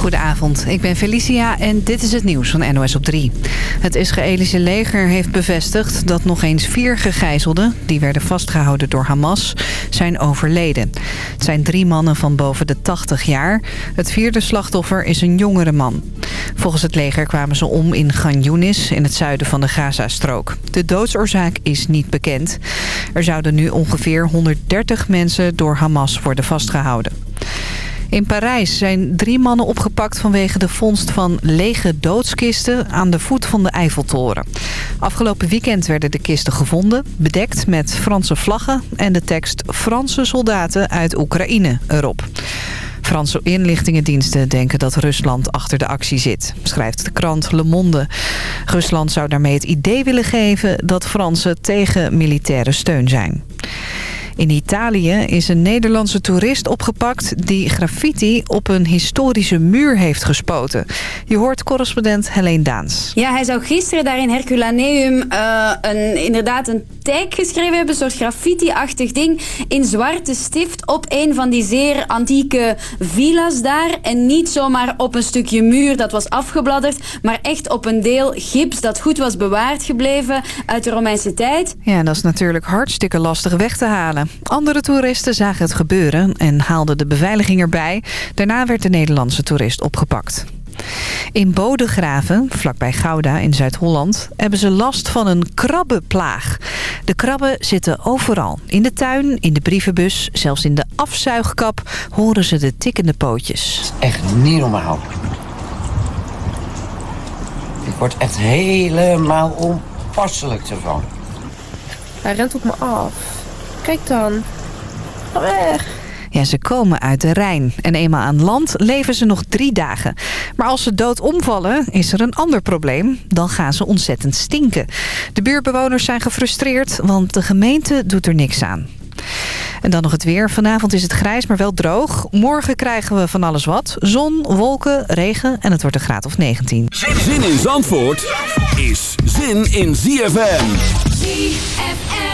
Goedenavond, ik ben Felicia en dit is het nieuws van NOS op 3. Het Israëlische leger heeft bevestigd dat nog eens vier gegijzelden... die werden vastgehouden door Hamas, zijn overleden. Het zijn drie mannen van boven de 80 jaar. Het vierde slachtoffer is een jongere man. Volgens het leger kwamen ze om in Gan Yunis, in het zuiden van de Gazastrook. De doodsoorzaak is niet bekend. Er zouden nu ongeveer 130 mensen door Hamas worden vastgehouden. In Parijs zijn drie mannen opgepakt vanwege de vondst van lege doodskisten aan de voet van de Eiffeltoren. Afgelopen weekend werden de kisten gevonden, bedekt met Franse vlaggen en de tekst Franse soldaten uit Oekraïne erop. Franse inlichtingendiensten denken dat Rusland achter de actie zit, schrijft de krant Le Monde. Rusland zou daarmee het idee willen geven dat Fransen tegen militaire steun zijn. In Italië is een Nederlandse toerist opgepakt die graffiti op een historische muur heeft gespoten. Je hoort correspondent Helene Daans. Ja, hij zou gisteren daar in Herculaneum uh, een, inderdaad een tag geschreven hebben, een soort graffiti-achtig ding, in zwarte stift op een van die zeer antieke villa's daar. En niet zomaar op een stukje muur dat was afgebladderd, maar echt op een deel gips dat goed was bewaard gebleven uit de Romeinse tijd. Ja, dat is natuurlijk hartstikke lastig weg te halen. Andere toeristen zagen het gebeuren en haalden de beveiliging erbij. Daarna werd de Nederlandse toerist opgepakt. In Bodegraven, vlakbij Gouda in Zuid-Holland, hebben ze last van een krabbenplaag. De krabben zitten overal. In de tuin, in de brievenbus, zelfs in de afzuigkap horen ze de tikkende pootjes. Echt niet normaal. Ik word echt helemaal onpasselijk ervan. Hij rent op me af. Kijk dan. Ga weg. Ja, ze komen uit de Rijn. En eenmaal aan land leven ze nog drie dagen. Maar als ze dood omvallen, is er een ander probleem. Dan gaan ze ontzettend stinken. De buurbewoners zijn gefrustreerd, want de gemeente doet er niks aan. En dan nog het weer. Vanavond is het grijs, maar wel droog. Morgen krijgen we van alles wat. Zon, wolken, regen en het wordt een graad of 19. Zin in Zandvoort is zin in ZFM. ZFM.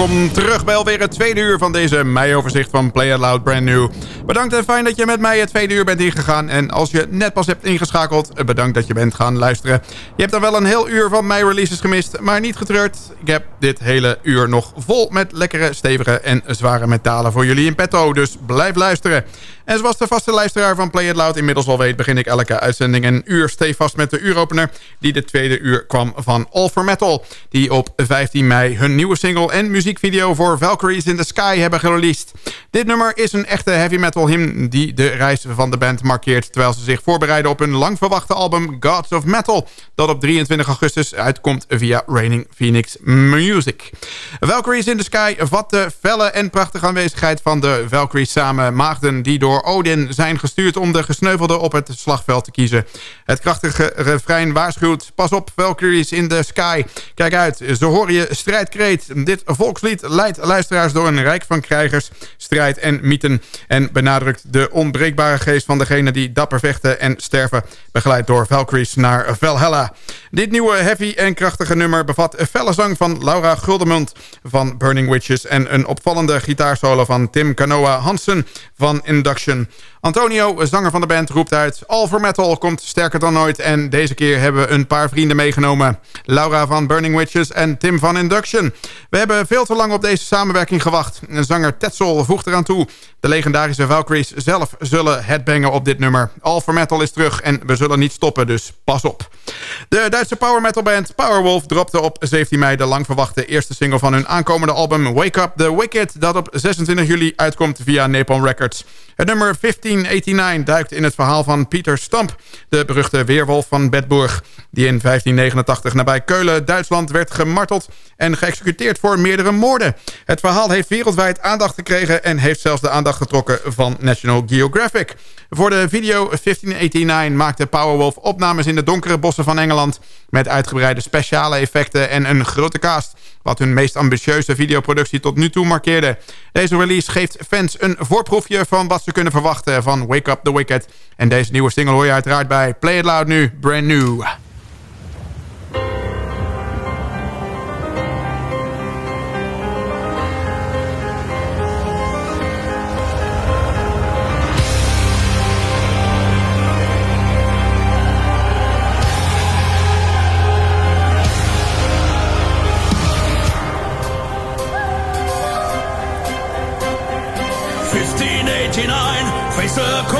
Welkom terug bij alweer het tweede uur van deze mei-overzicht van Play It Loud Brand New. Bedankt en fijn dat je met mij het tweede uur bent ingegaan. En als je net pas hebt ingeschakeld, bedankt dat je bent gaan luisteren. Je hebt dan wel een heel uur van mijn releases gemist, maar niet getreurd. Ik heb dit hele uur nog vol met lekkere, stevige en zware metalen voor jullie in petto. Dus blijf luisteren. En zoals de vaste luisteraar van Play It Loud inmiddels al weet... begin ik elke uitzending een uur stevast met de uuropener... die de tweede uur kwam van All For Metal... die op 15 mei hun nieuwe single en muziekvideo... voor Valkyries in the Sky hebben gereleased. Dit nummer is een echte heavy metal hymn... die de reis van de band markeert... terwijl ze zich voorbereiden op hun lang verwachte album Gods of Metal... dat op 23 augustus uitkomt via Raining Phoenix Music. Valkyries in the Sky vat de felle en prachtige aanwezigheid van de Valkyries samen... maagden die door Odin zijn gestuurd om de gesneuvelden op het slagveld te kiezen. Het krachtige refrein waarschuwt, pas op Valkyries in the sky. Kijk uit, ze horen je strijdkreet. Dit volkslied leidt luisteraars door een rijk van krijgers, strijd en mythen... en benadrukt de onbreekbare geest van degene die dapper vechten en sterven... begeleid door Valkyries naar Valhalla. Dit nieuwe heavy en krachtige nummer bevat een felle zang van Laura Guldemund van Burning Witches... en een opvallende gitaarsolo van Tim Kanoa Hansen van Induction. Antonio, zanger van de band, roept uit... All for Metal komt sterker dan ooit en deze keer hebben we een paar vrienden meegenomen. Laura van Burning Witches en Tim van Induction. We hebben veel te lang op deze samenwerking gewacht. Zanger Tetzel voegt eraan toe... De legendarische Valkyries zelf zullen headbangen op dit nummer. All for Metal is terug en we zullen niet stoppen, dus pas op. De Duitse power metal band Powerwolf dropte op 17 mei... de lang verwachte eerste single van hun aankomende album Wake Up The Wicked... dat op 26 juli uitkomt via Napalm Records. Het nummer 1589 duikt in het verhaal van Pieter Stamp... de beruchte weerwolf van Bedburg... die in 1589 nabij Keulen, Duitsland werd gemarteld... en geëxecuteerd voor meerdere Het verhaal heeft wereldwijd aandacht gekregen... en heeft zelfs de aandacht getrokken van National Geographic. Voor de video 1589 maakte Powerwolf opnames in de donkere bossen van Engeland... met uitgebreide speciale effecten en een grote cast... wat hun meest ambitieuze videoproductie tot nu toe markeerde. Deze release geeft fans een voorproefje van wat ze kunnen verwachten van Wake Up The Wicked. En deze nieuwe single hoor je uiteraard bij Play It Loud nu, brand new. 1589, face a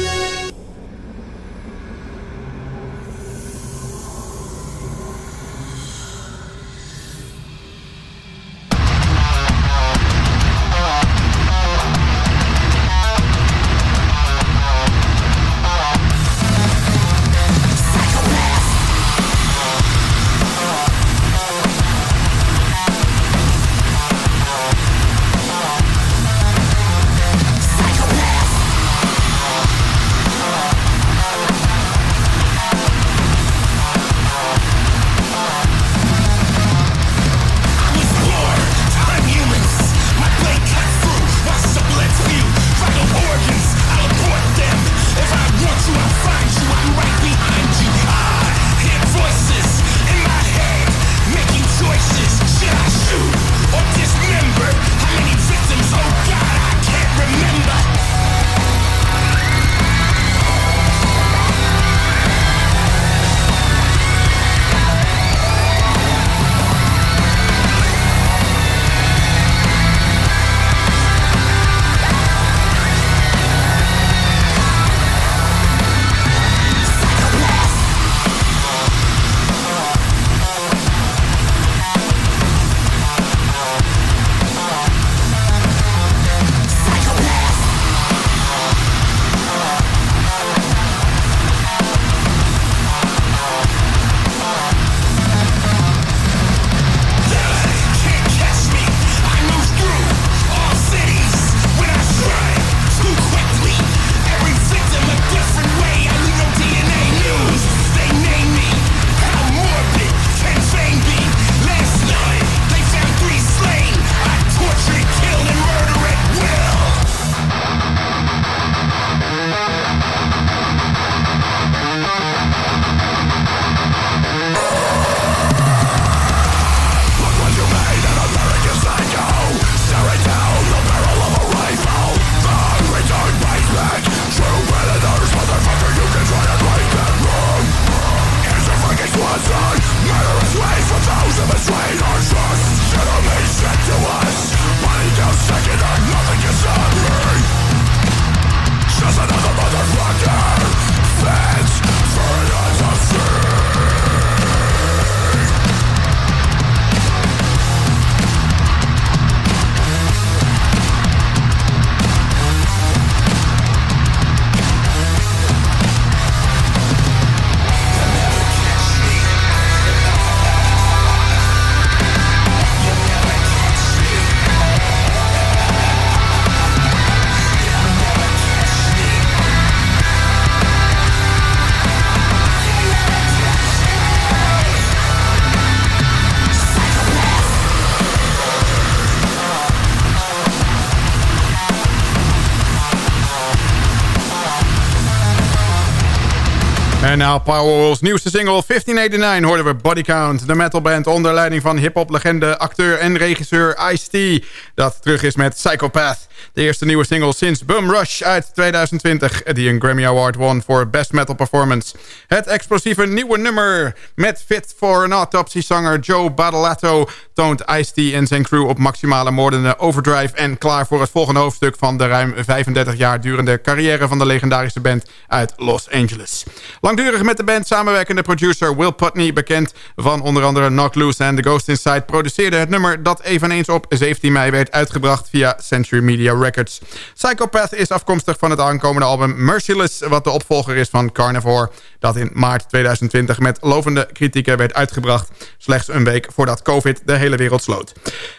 En nou Powerwolf's nieuwste single 1589 hoorden we Body Count. De metalband onder leiding van hip-hop legende, acteur en regisseur Ice-T. Dat terug is met Psychopath. De eerste nieuwe single sinds Bum Rush uit 2020. Die een Grammy Award won voor Best Metal Performance. Het explosieve nieuwe nummer met Fit for an Autopsy zanger Joe Badalato... toont Ice-T en zijn crew op maximale moordende overdrive... en klaar voor het volgende hoofdstuk van de ruim 35 jaar durende carrière... van de legendarische band uit Los Angeles. Langdurig met de band samenwerkende producer Will Putney... bekend van onder andere Knock Loose en The Ghost Inside... produceerde het nummer dat eveneens op 17 mei werd uitgebracht via Century Media Records. Psychopath is afkomstig van het aankomende album Merciless... wat de opvolger is van Carnivore... dat in maart 2020 met lovende kritieken werd uitgebracht... slechts een week voordat COVID de hele wereld sloot.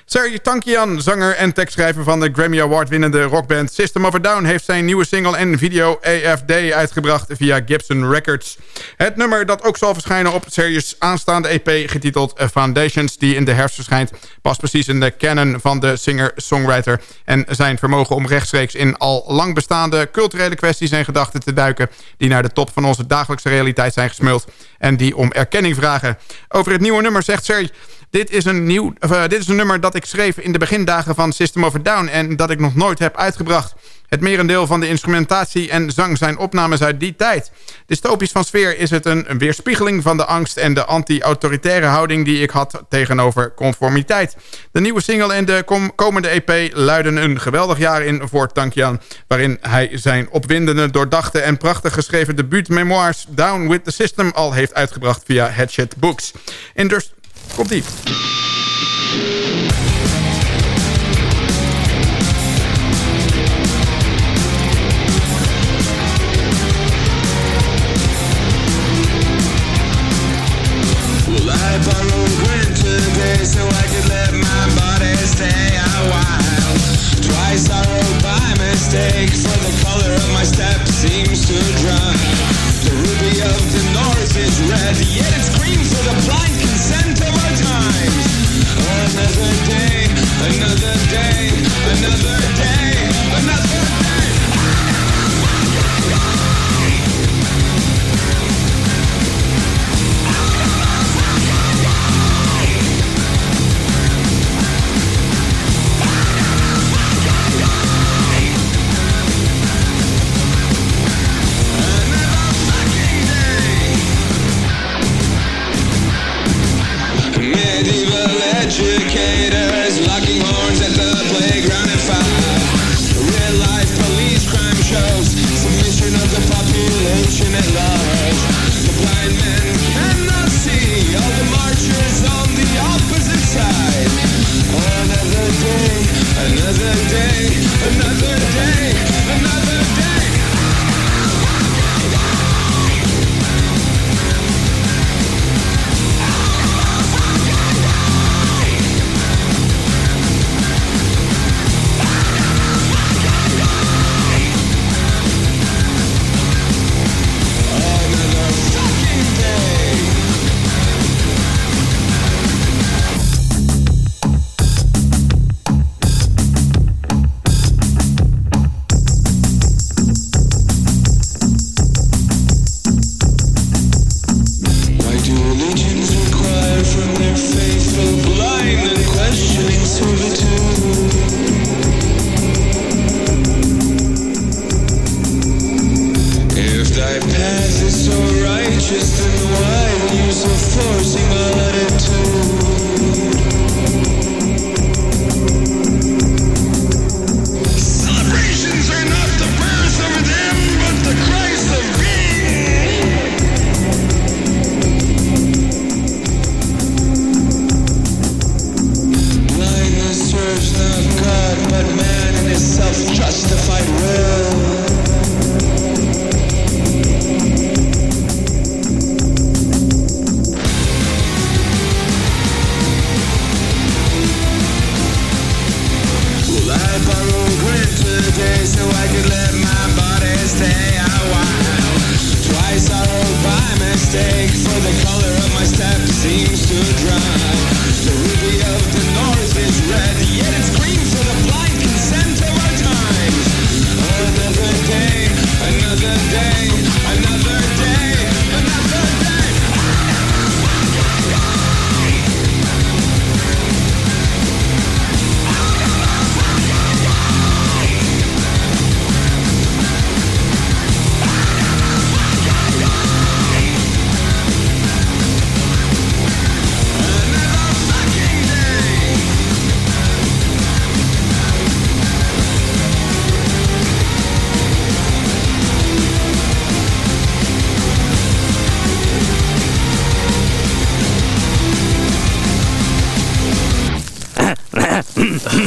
Serge Tankian, zanger en tekstschrijver van de Grammy Award winnende rockband System of a Down... heeft zijn nieuwe single en video AFD uitgebracht via Gibson Records. Het nummer dat ook zal verschijnen op Serge's aanstaande EP getiteld Foundations... die in de herfst verschijnt, past precies in de canon van de singer-songwriter... en zijn vermogen om rechtstreeks in al lang bestaande culturele kwesties en gedachten te duiken... die naar de top van onze dagelijkse realiteit zijn gesmuld... en die om erkenning vragen. Over het nieuwe nummer zegt Serge... Dit is, een nieuw, uh, dit is een nummer dat ik schreef in de begindagen van System of a Down... en dat ik nog nooit heb uitgebracht. Het merendeel van de instrumentatie en zang zijn opnames uit die tijd. Dystopisch van sfeer is het een weerspiegeling van de angst en de anti-autoritaire houding die ik had tegenover conformiteit. De nieuwe single en de komende EP luiden een geweldig jaar in voor Tankjan, waarin hij zijn opwindende, doordachte en prachtig geschreven debuutmemoirs Down with the System al heeft uitgebracht via Hatchet Books. En dus komt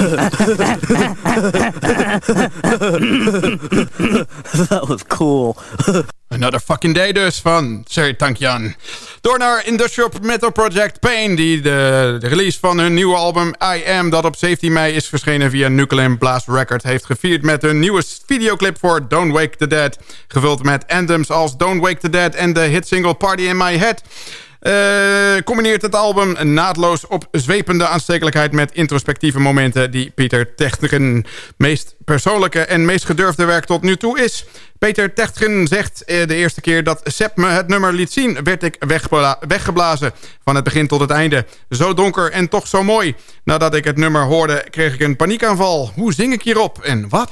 That was cool. Another Fucking Day dus van Sir Tankjan. Door naar Industrial Metal Project Pain... die de, de release van hun nieuwe album I Am... dat op 17 mei is verschenen via Nuclear Blast Record... heeft gevierd met hun nieuwe videoclip voor Don't Wake the Dead. Gevuld met anthems als Don't Wake the Dead... en de hitsingle Party in My Head... Eh, combineert het album naadloos op zwepende aanstekelijkheid... met introspectieve momenten die Pieter Techtgen... meest persoonlijke en meest gedurfde werk tot nu toe is. Peter Techtgen zegt eh, de eerste keer dat Sepp me het nummer liet zien... werd ik weggeblazen van het begin tot het einde. Zo donker en toch zo mooi. Nadat ik het nummer hoorde kreeg ik een paniekaanval. Hoe zing ik hierop en wat?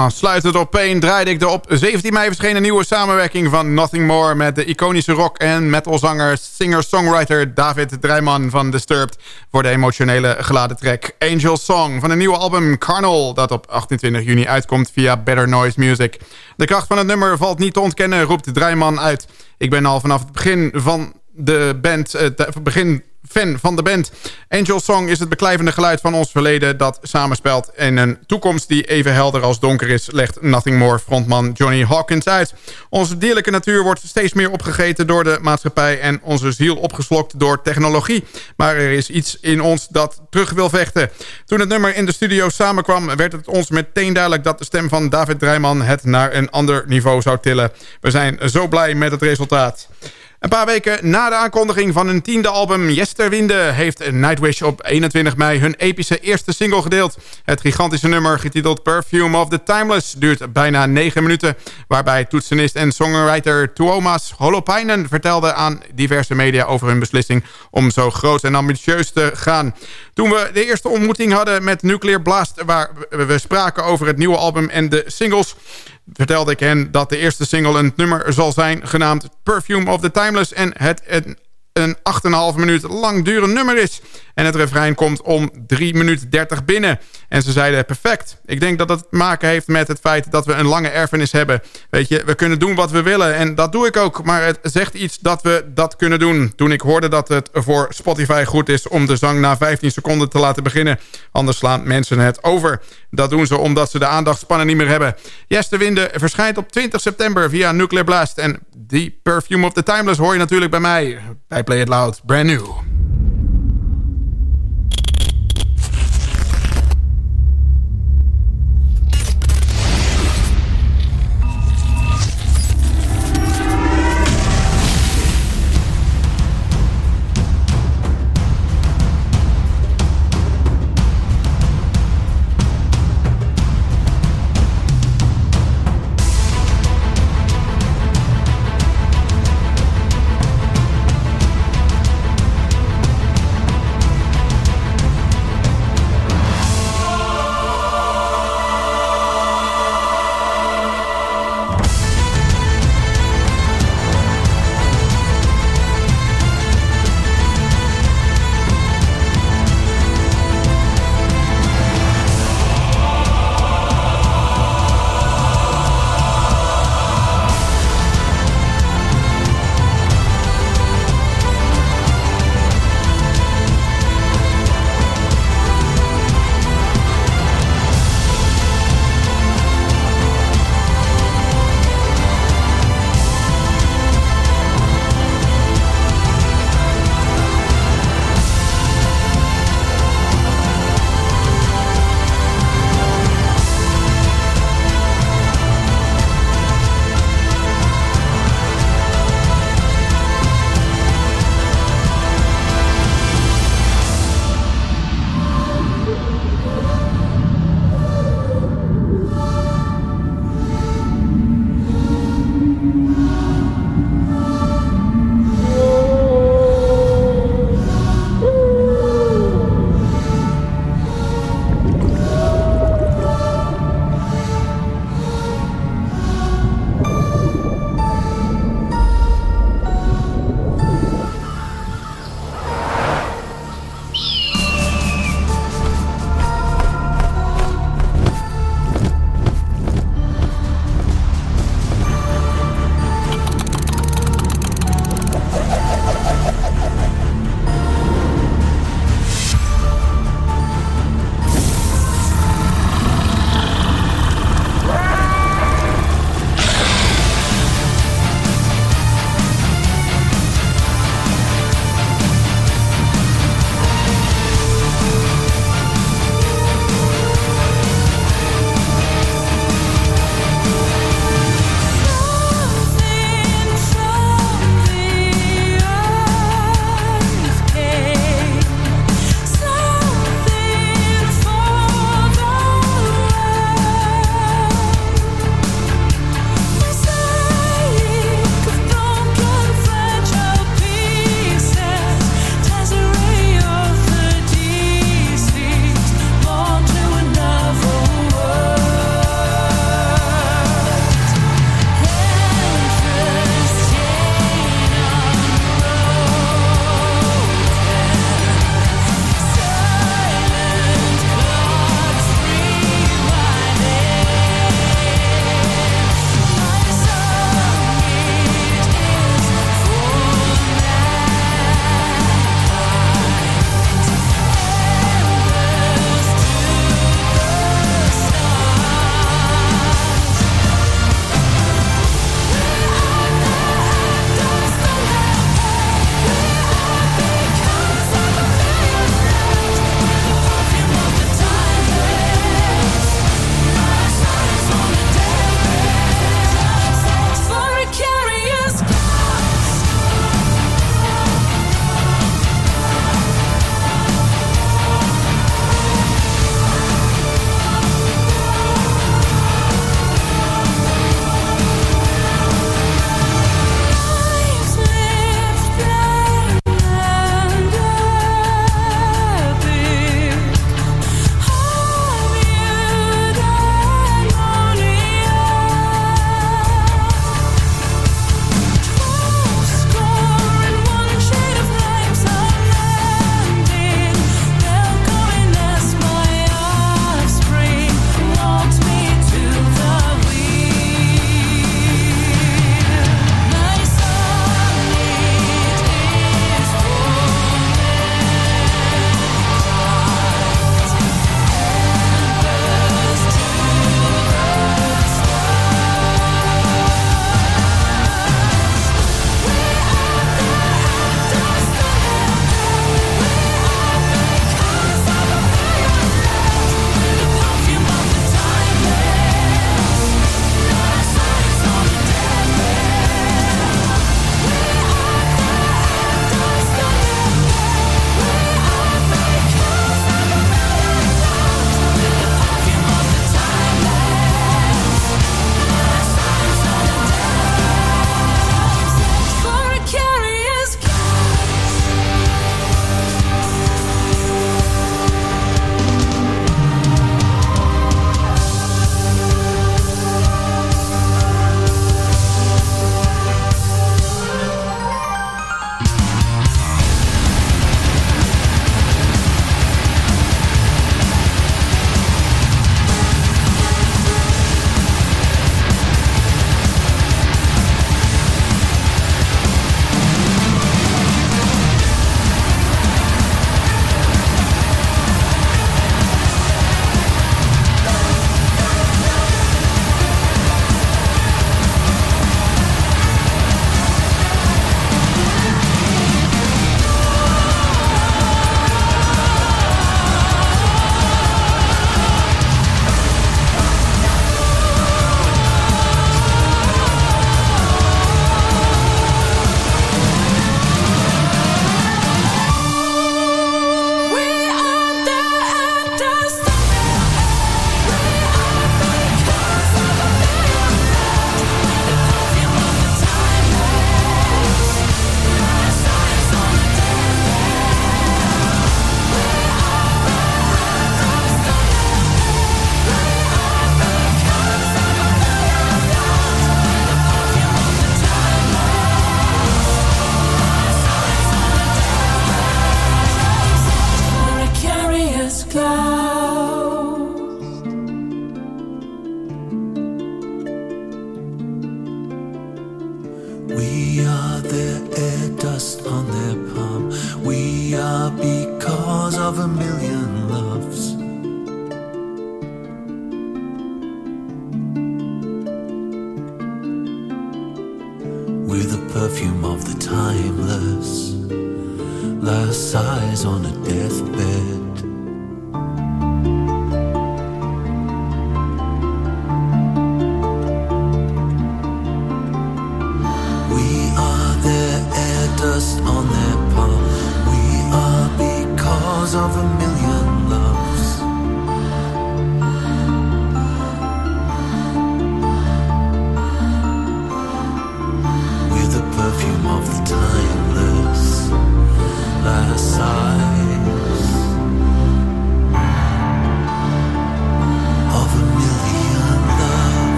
En dan sluitend op Pain draaide ik de op 17 mei verschenen nieuwe samenwerking van Nothing More... met de iconische rock- en metalzanger, singer-songwriter David Dreiman van Disturbed... voor de emotionele geladen track Angel Song van een nieuwe album Carnal... dat op 28 juni uitkomt via Better Noise Music. De kracht van het nummer valt niet te ontkennen, roept Dreiman uit. Ik ben al vanaf het begin van de band, eh, begin fan van de band. Angel Song is het beklijvende geluid van ons verleden... dat samenspelt in een toekomst die even helder als donker is... legt Nothing More frontman Johnny Hawkins uit. Onze dierlijke natuur wordt steeds meer opgegeten door de maatschappij... en onze ziel opgeslokt door technologie. Maar er is iets in ons dat terug wil vechten. Toen het nummer in de studio samenkwam... werd het ons meteen duidelijk dat de stem van David Dreiman... het naar een ander niveau zou tillen. We zijn zo blij met het resultaat. Een paar weken na de aankondiging van hun tiende album Yesterwinde... heeft Nightwish op 21 mei hun epische eerste single gedeeld. Het gigantische nummer, getiteld Perfume of the Timeless... duurt bijna 9 minuten... waarbij toetsenist en songwriter Tuomas Holopainen... vertelde aan diverse media over hun beslissing... om zo groot en ambitieus te gaan. Toen we de eerste ontmoeting hadden met Nuclear Blast... waar we spraken over het nieuwe album en de singles vertelde ik hen dat de eerste single een nummer zal zijn... genaamd Perfume of the Timeless... en het een, een 8,5 minuut lang durend nummer is. En het refrein komt om 3 minuten 30 binnen. En ze zeiden perfect. Ik denk dat het te maken heeft met het feit dat we een lange erfenis hebben. Weet je, we kunnen doen wat we willen. En dat doe ik ook. Maar het zegt iets dat we dat kunnen doen. Toen ik hoorde dat het voor Spotify goed is om de zang na 15 seconden te laten beginnen. Anders slaan mensen het over. Dat doen ze omdat ze de aandachtspannen niet meer hebben. Yes de Winde verschijnt op 20 september via Nuclear Blast. En The Perfume of the Timeless hoor je natuurlijk bij mij. Bij Play It Loud, brand new.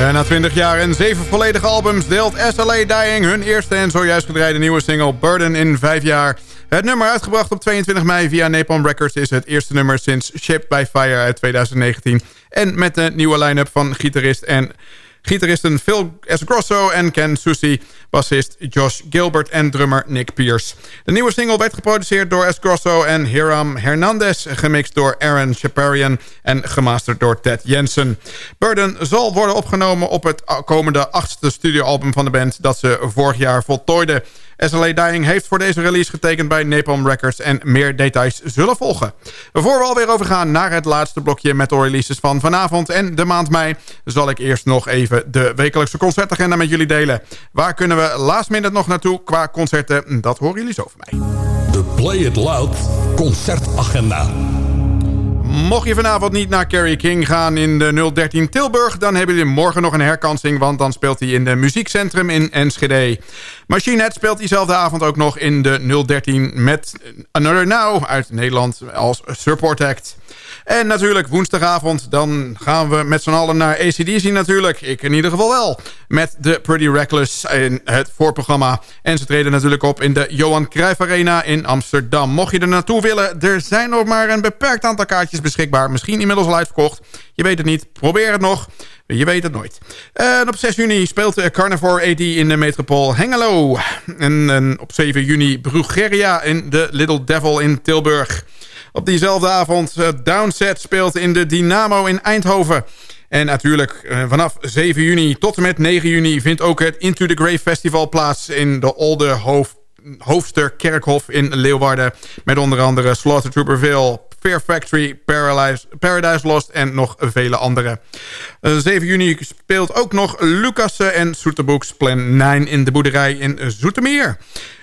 Na 20 jaar en 7 volledige albums deelt SLA Dying hun eerste en zojuist gedraaide nieuwe single Burden in 5 jaar. Het nummer uitgebracht op 22 mei via Napalm Records is het eerste nummer sinds Ship by Fire uit 2019. En met de nieuwe line-up van gitarist en Gitaristen Phil Esgrosso en Ken Susi, bassist Josh Gilbert en drummer Nick Pierce. De nieuwe single werd geproduceerd door Esgrosso en Hiram Hernandez, gemixt door Aaron Shaparian en gemasterd door Ted Jensen. Burden zal worden opgenomen op het komende achtste studioalbum van de band dat ze vorig jaar voltooide. SLA Dying heeft voor deze release getekend bij Napalm Records... en meer details zullen volgen. Voor we alweer overgaan naar het laatste blokje metal releases van vanavond... en de maand mei, zal ik eerst nog even de wekelijkse concertagenda met jullie delen. Waar kunnen we last minute nog naartoe qua concerten? Dat horen jullie zo van mij. De Play It Loud concertagenda. Mocht je vanavond niet naar Kerry King gaan in de 013 Tilburg... dan hebben jullie morgen nog een herkansing... want dan speelt hij in de muziekcentrum in Enschede. Machine Head speelt diezelfde avond ook nog in de 013... met Another Now uit Nederland als support act. En natuurlijk woensdagavond, dan gaan we met z'n allen naar ACDC natuurlijk. Ik in ieder geval wel. Met de Pretty Reckless in het voorprogramma. En ze treden natuurlijk op in de Johan Cruijff Arena in Amsterdam. Mocht je er naartoe willen, er zijn nog maar een beperkt aantal kaartjes beschikbaar. Misschien inmiddels al uitverkocht. Je weet het niet. Probeer het nog. Je weet het nooit. En op 6 juni speelt Carnivore AD in de metropool Hengelo. En, op 7 juni Brugeria in de Little Devil in Tilburg. Op diezelfde avond uh, Downset speelt in de Dynamo in Eindhoven. En natuurlijk uh, vanaf 7 juni tot en met 9 juni... vindt ook het Into the Grave Festival plaats... in de Olde Hoofd, Hoofdster Kerkhof in Leeuwarden. Met onder andere Slaughter Trooperville, Fear Factory, Paradise, Lost en nog vele andere. Uh, 7 juni speelt ook nog Lucassen en Soeterboeks Plan 9 in de boerderij in Zoetermeer.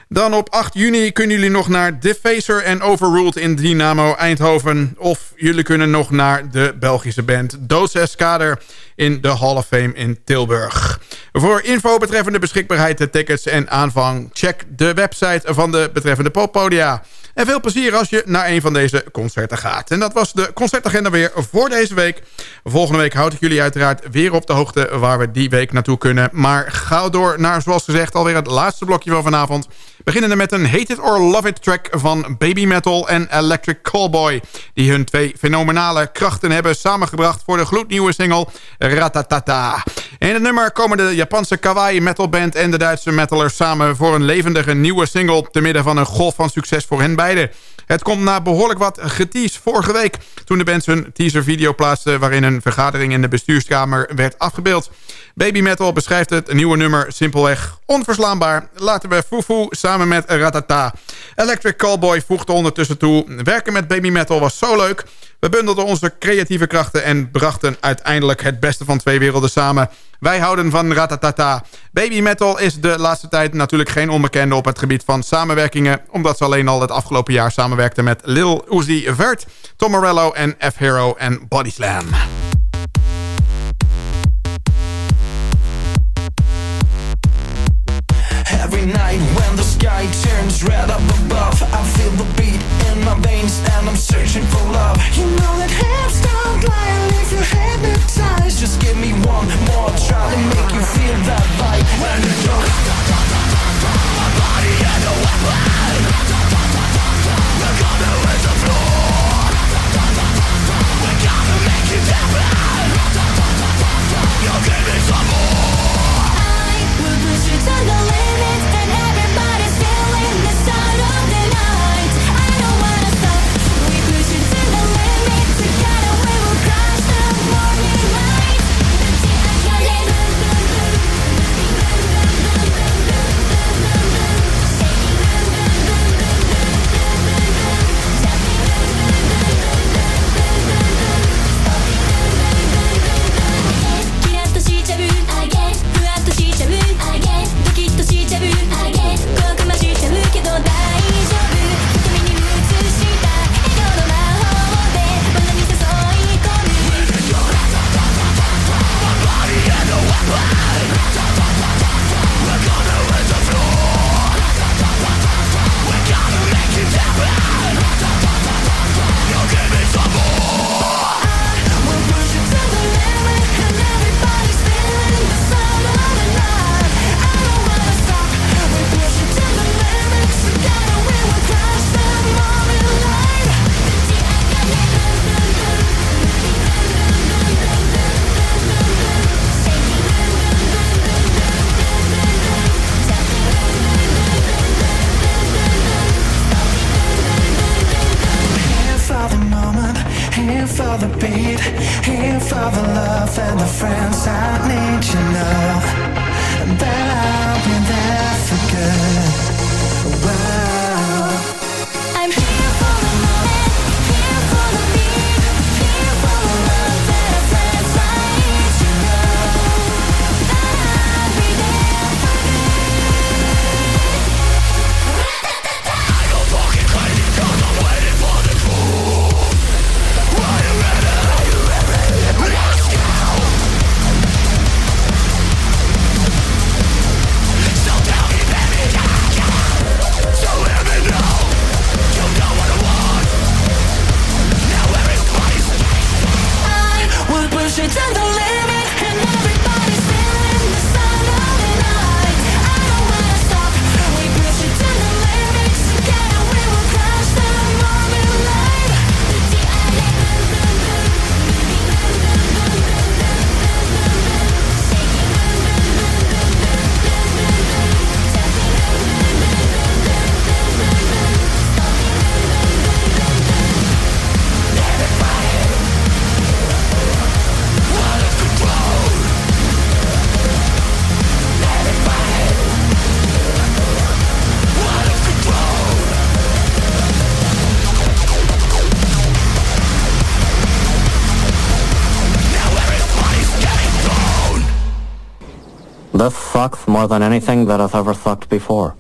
Dan op 8 juni kunnen jullie nog naar Defacer en Overruled in Dynamo Eindhoven. Of jullie kunnen nog naar de Belgische band Doodseskader in de Hall of Fame in Tilburg. Voor info betreffende beschikbaarheid, de tickets en aanvang... check de website van de betreffende poppodia. En veel plezier als je naar een van deze concerten gaat. En dat was de concertagenda weer voor deze week. Volgende week houd ik jullie uiteraard weer op de hoogte... waar we die week naartoe kunnen. Maar gauw door naar, zoals gezegd, alweer het laatste blokje van vanavond... Beginnende met een Hate It or Love It track van Baby Metal en Electric Callboy. Die hun twee fenomenale krachten hebben samengebracht voor de gloednieuwe single Ratatata. In het nummer komen de Japanse kawaii metalband en de Duitse metalers samen voor een levendige nieuwe single... te midden van een golf van succes voor hen beiden. Het komt na behoorlijk wat geteased vorige week... toen de band hun teaser-video plaatste... waarin een vergadering in de bestuurskamer werd afgebeeld. Baby Metal beschrijft het nieuwe nummer simpelweg onverslaanbaar. Laten we Fufu samen met Ratata. Electric Callboy voegde ondertussen toe... werken met Baby Metal was zo leuk... We bundelden onze creatieve krachten en brachten uiteindelijk het beste van twee werelden samen. Wij houden van Ratatata. Baby Metal is de laatste tijd natuurlijk geen onbekende op het gebied van samenwerkingen... omdat ze alleen al het afgelopen jaar samenwerkten met Lil Uzi Vert, Tom Morello en F-Hero en Bodyslam. Every night when the sky turns red above I feel the beat in my veins and I'm searching for love more than anything that I've ever sucked before.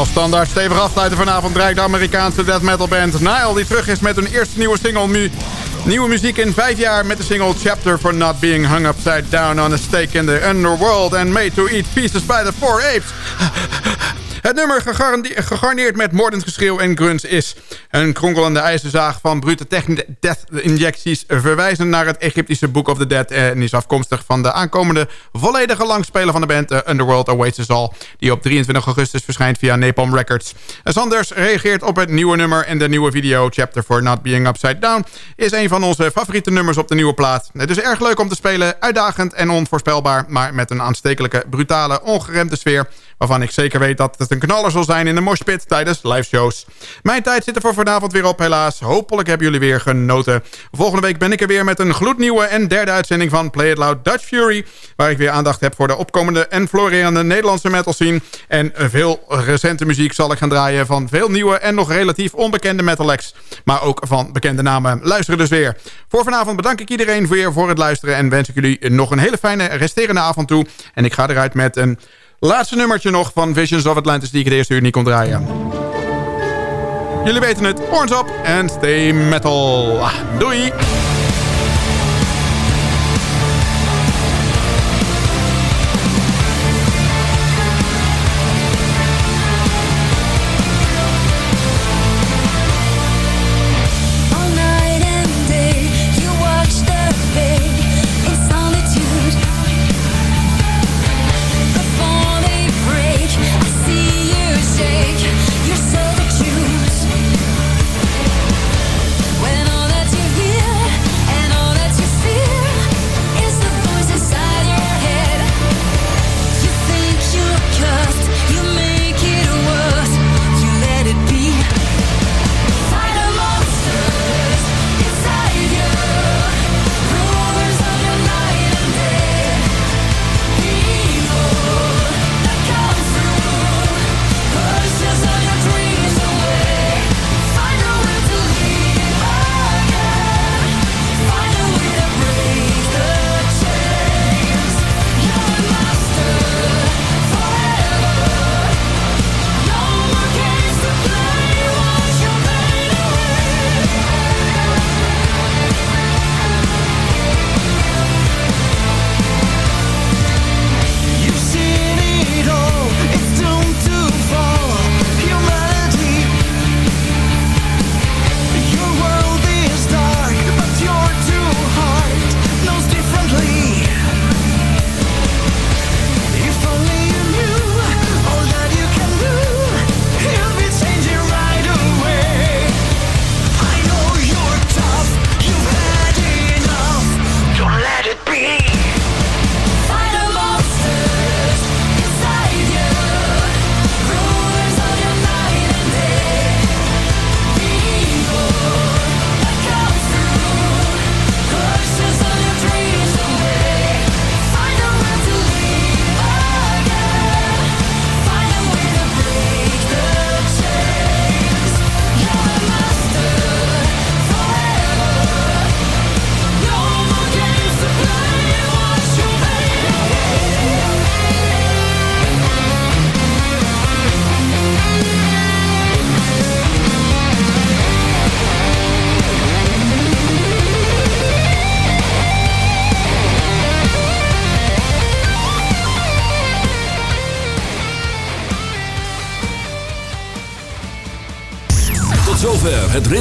Als standaard stevig afsluiten vanavond draait de Amerikaanse death metal band Nile... die terug is met hun eerste nieuwe single... Mu nieuwe muziek in vijf jaar met de single Chapter for Not Being Hung Upside Down on a Stake in the Underworld... and Made to Eat Pieces by the Four Apes. Het nummer gegarneerd met moordend geschreeuw en grunts is... een kronkelende ijzerzaag van brute death-injecties... verwijzend naar het Egyptische Book of the Dead... en is afkomstig van de aankomende volledige langspeler van de band... The Underworld Awaits Us All... die op 23 augustus verschijnt via Napalm Records. Sanders reageert op het nieuwe nummer en de nieuwe video... Chapter for Not Being Upside Down... is een van onze favoriete nummers op de nieuwe plaat. Het is erg leuk om te spelen, uitdagend en onvoorspelbaar... maar met een aanstekelijke, brutale, ongeremde sfeer waarvan ik zeker weet dat het een knaller zal zijn in de moshpit tijdens liveshows. Mijn tijd zit er voor vanavond weer op helaas. Hopelijk hebben jullie weer genoten. Volgende week ben ik er weer met een gloednieuwe en derde uitzending van Play It Loud Dutch Fury. Waar ik weer aandacht heb voor de opkomende en florerende Nederlandse metal scene. En veel recente muziek zal ik gaan draaien van veel nieuwe en nog relatief onbekende metal acts. Maar ook van bekende namen. Luisteren dus weer. Voor vanavond bedank ik iedereen weer voor het luisteren. En wens ik jullie nog een hele fijne resterende avond toe. En ik ga eruit met een Laatste nummertje nog van Visions of Atlantis die ik de eerste uur niet kon draaien. Jullie weten het. Horns up en stay metal. Doei!